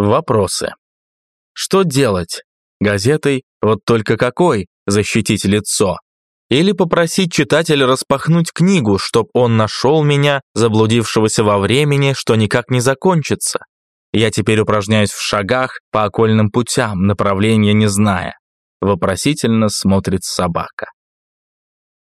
Вопросы. Что делать? Газетой, вот только какой, защитить лицо? Или попросить читателя распахнуть книгу, чтоб он нашел меня, заблудившегося во времени, что никак не закончится? Я теперь упражняюсь в шагах по окольным путям, направления не зная. Вопросительно смотрит собака.